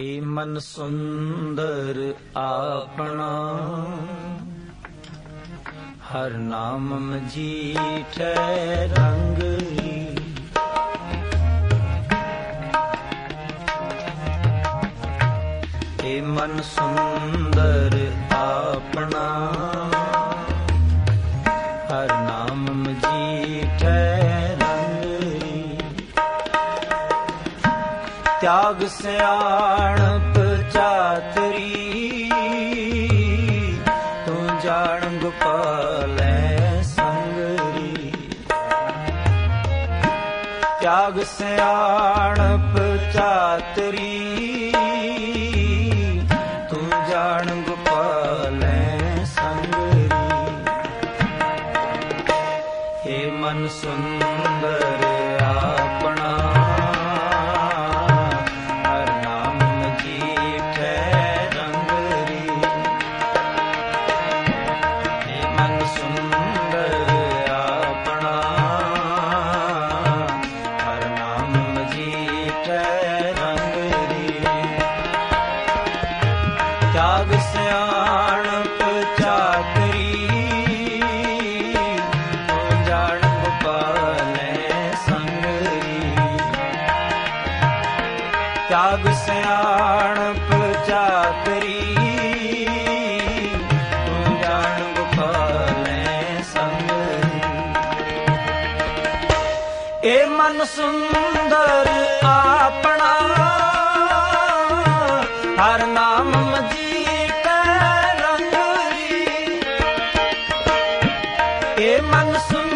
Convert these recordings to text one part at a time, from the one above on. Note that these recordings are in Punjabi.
ਏ ਮਨ ਸੁੰਦਰ ਆਪਣਾ? ਹਰ ਨਾਮ ਮਜੀਠੈ ਰੰਗਰੀ ਏ ਮਨ ਸੁੰਦਰ ਆਪਣਾ? ਤਿਆਗ ਸਿਆਣਪ ਚਾਤਰੀ ਤੂੰ ਜਾਣ ਗੋਪਾਲੈ ਸੰਗਰੀ ਤਿਆਗ ਸਿਆਣਪ ਚਾਤਰੀ ਤੂੰ ਜਾਣ ਗੋਪਾਲੈ ਸੰਗਰੀ ਏ ਮਨ ਸੁਣ ਸਿਆਣਪ ਚਾਤਰੀ, ਤੂੰ ਜਾਣ ਗੋਪਾਲੈ ਸੰਗਰੀ ਏ ਮਨ ਸੁੰਦਰ ਆਪਣਾ, ਹਰ ਨਾਮ ਮਜੀਠੈ ਰੰਗਰੀ ਏ ਮਨ ਸੁੰਦਰ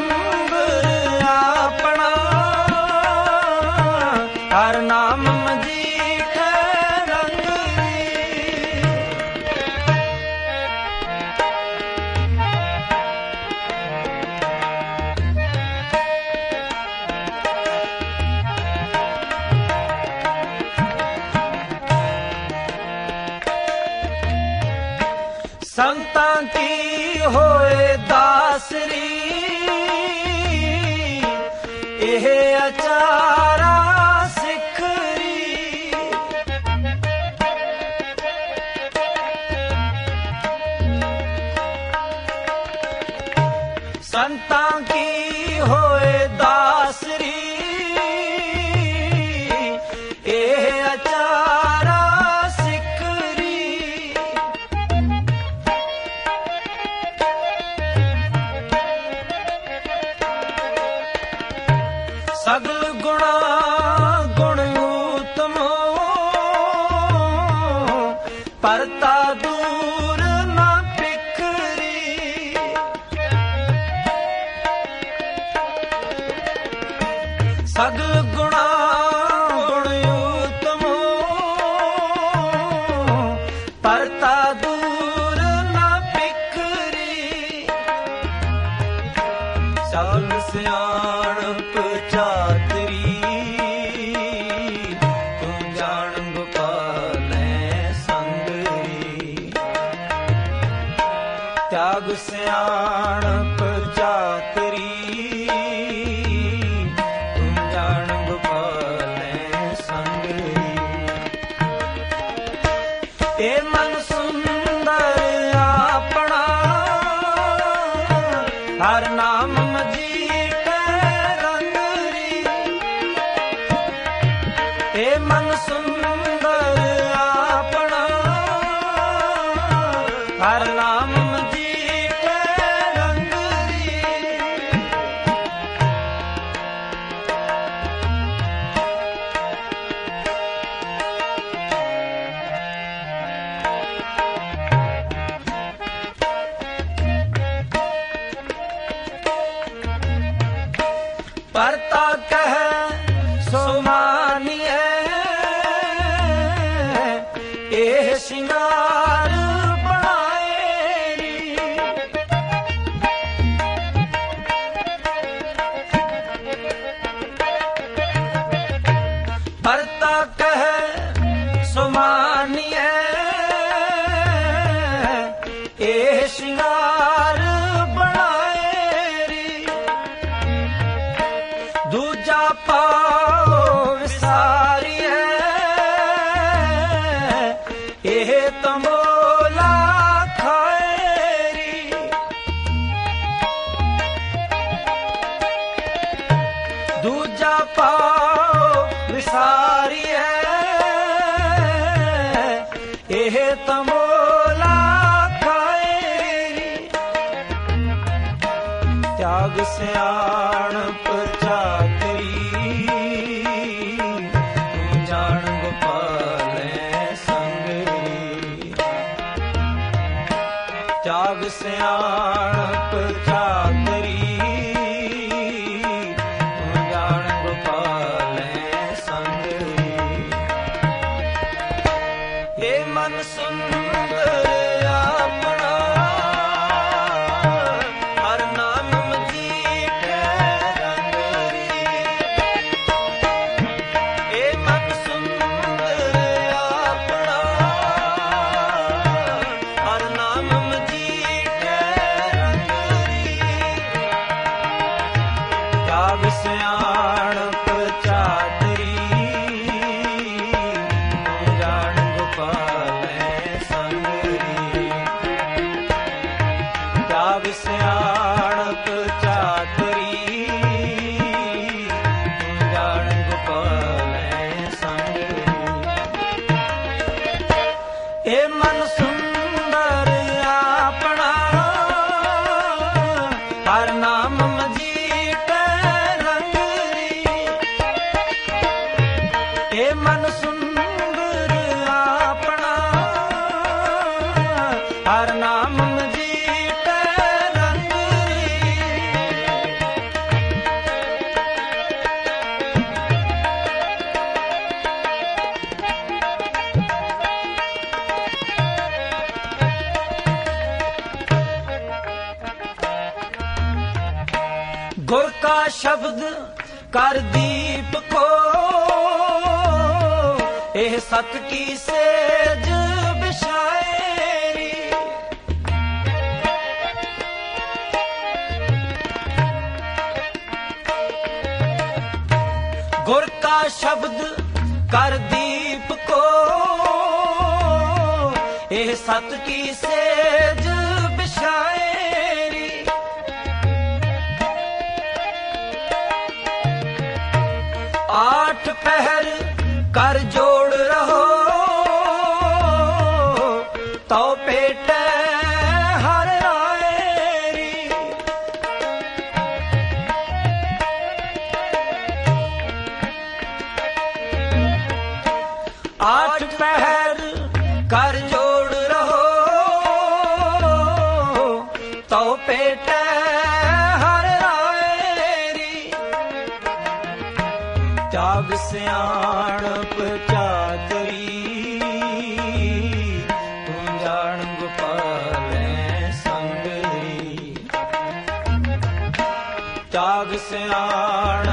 ਸੰਤਾਂ ਕੀ ਹੋਏ ਦਾਸਰੀ? ਇਹ ਅਚਾਰਾ ਸਿਖਰੀ। ਸੰਤਾਂ ਕੀ ਹੋਏ ਦਾਸਰੀ? ਪਰਤਾ ਦੂਰ ਨਾ ਪਿਖਰੀ। ਸਗਲ ਗੁਣਾ ਗੁਣ ਉਤਮ। ਪਰਤਾ ਦੂਰ ਨਾ ਪਿਖਰੀ। ਸਭ ਸਿਆਣਪ ਏ ਮਨ ਇਹ ਸ਼ਿੰਗਾਰ ਬਣਾਏ ਰੀ ਪਰਤਾ ਕਹਿ ਸੋ ਇਹ ਸ਼ਿੰਗਾਰ ਬਣਾਏ ਰੀ ਦੂਜਾ ਪਾ ਇਹ ਤੰਬੋਲਾ ਖਾਏਰੀ ਤਿਆਗ ਸਿਆ ਹਰ ਨਾਮ ਮਜੀਟੈ ਰੰਗਰੀ ਗੁਰ ਕਾ ਸ਼ਬਦ ਕਰ ਦੀਪ ਕੋ ਇਹ ਸਤ ਕੀ ਸੇਜ ਗੁਰ ਕਾ ਸ਼ਬਦ ਕਰ ਦੀਪ ਕੋ। ਇਹ ਸਤ ਕੀ ਸੇਜ ਬਿਸ਼ਾਇਰੀ ਆਠ ਪਹਿਰ ਪਹਿਰ ਕਰ ਜੋੜ ਰਹੋ। ਤਉ ਪੇਟੈ ਹਰ ਰਾਏਰੀ। ਤਿਆਗ ਸਿਆਣਪ ਚਾਤਰੀ। ਤੂੰ ਜਾਣ ਗੋਪਾਲੈ ਸੰਗਰੀ। ਤਿਆਗ ਸਿਆਣਪ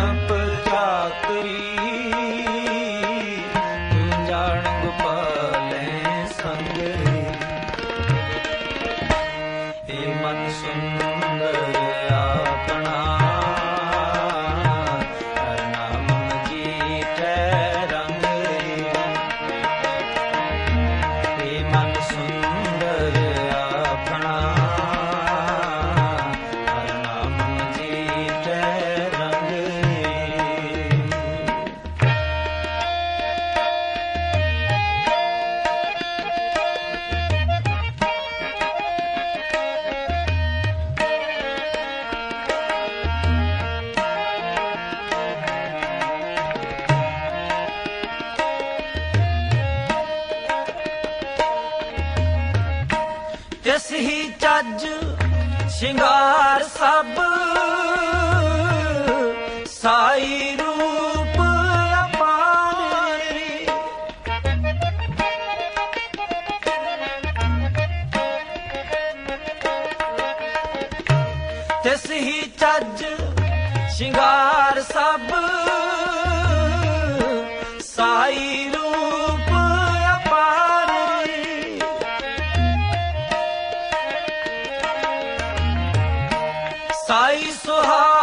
ਸ਼ਿੰਗਾਰ ਸਭ ਸਾਈ ਰੂਪ ਅਪਾਰੀ ਤਿਸ ਹੀ ਚੱਜ ਸ਼ਿੰਗਾਰ ਸਭ ਸਾਈ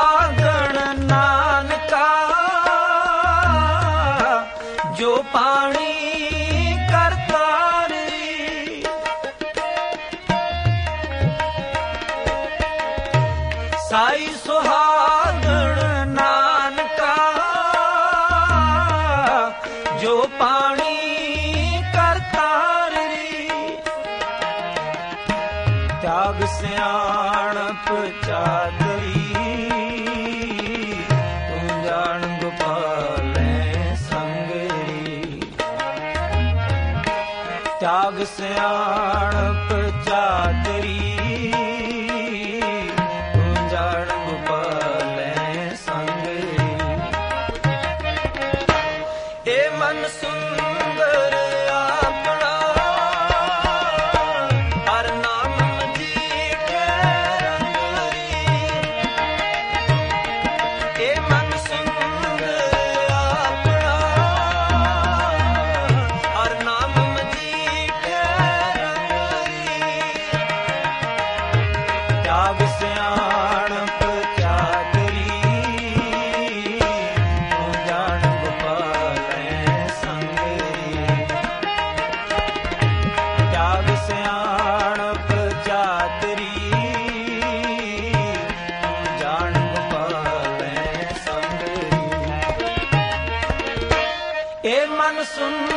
ਏ